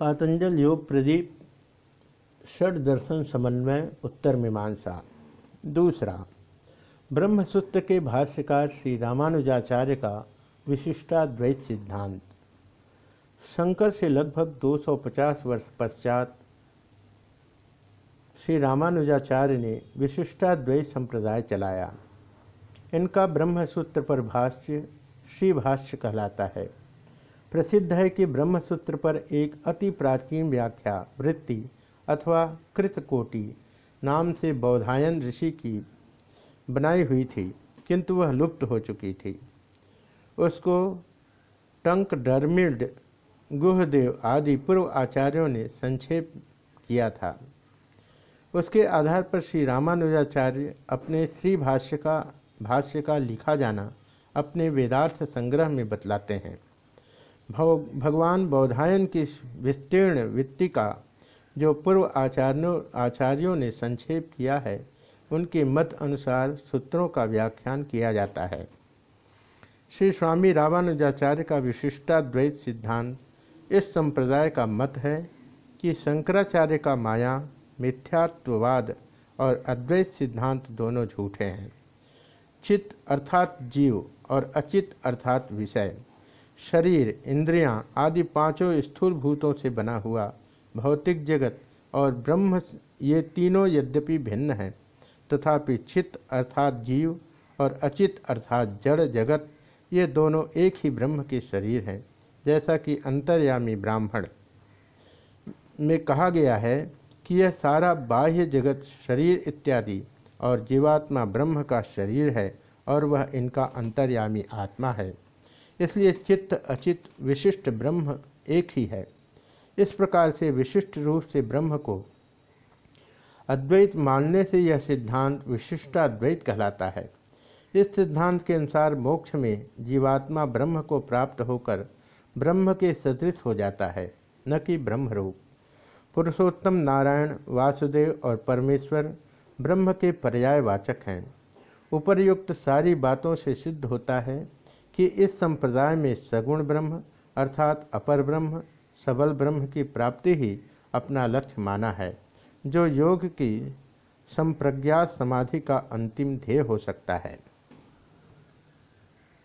पातंजल योग प्रदीप, षड दर्शन समन्वय, उत्तर मीमांसा। दूसरा, ब्रह्मसूत्र के भाष्यकार श्री रामानुजाचार्य का विशिष्टाद्वैत सिद्धांत। शंकर से लगभग 250 वर्ष पश्चात श्री रामानुजाचार्य ने विशिष्टाद्वैत संप्रदाय चलाया। इनका ब्रह्मसूत्र पर भाष्य श्री भाष्य कहलाता है। प्रसिद्ध है कि ब्रह्मसूत्र पर एक अति प्राचीन व्याख्या, वृत्ति अथवा कृतकोटि नाम से बौधायन ऋषि की बनाई हुई थी, किंतु वह लुप्त हो चुकी थी। उसको टंक डर्मिड गुहदेव आदि पूर्व आचार्यों ने संक्षेप किया था। उसके आधार पर श्री रामानुजाचार्य अपने श्री भाष्य का भाष्य का लिखा जाना अपने वेदार्थ संग्रह में बतलाते हैं। भगवान बौधायन की विस्तीर्ण वित्ति का जो पूर्व आचार्यों आचार्यों ने संक्षेप किया है, उनके मत अनुसार सूत्रों का व्याख्यान किया जाता है। श्री स्वामी रामानुजाचार्य का विशिष्टाद्वैत सिद्धांत इस संप्रदाय का मत है कि शंकराचार्य का माया, मिथ्यात्ववाद और अद्वैत सिद्धांत दोनों झूठे हैं। चित्त अर्थात जीव और अचित अर्थात विषय। शरीर, इंद्रियाँ आदि पाँचों स्थूल भूतों से बना हुआ, भौतिक जगत और ब्रह्म ये तीनों यद्यपि भिन्न हैं, तथापि चित्त अर्थात जीव और अचित अर्थात जड़ जगत, ये दोनों एक ही ब्रह्म के शरीर हैं, जैसा कि अंतर्यामी ब्राह्मण। में कहा गया है कि यह सारा बाह्य जगत शरीर इत्यादि और जीवात्मा ब्रह्म का शरीर है और वह इनका अंतर्यामी आत्मा है। इसलिए चित्त अचित विशिष्ट ब्रह्म एक ही है। इस प्रकार से विशिष्ट रूप से ब्रह्म को अद्वैत मानने से यह सिद्धांत विशिष्टाद्वैत कहलाता है। इस सिद्धांत के अनुसार मोक्ष में जीवात्मा ब्रह्म को प्राप्त होकर ब्रह्म के सदृश हो जाता है, न कि ब्रह्म रूप पुरुषोत्तम नारायण, वासुदेव और परमेश्वर ब्रह्म के पर्यायवाचक हैं। उपर्युक्त सारी बातों से सिद्ध होता है कि इस संप्रदाय में सगुण ब्रह्म अर्थात अपर ब्रह्म, सबल ब्रह्म की प्राप्ति ही अपना लक्ष्य माना है, जो योग की संप्रज्ञात समाधि का अंतिम ध्येय हो सकता है।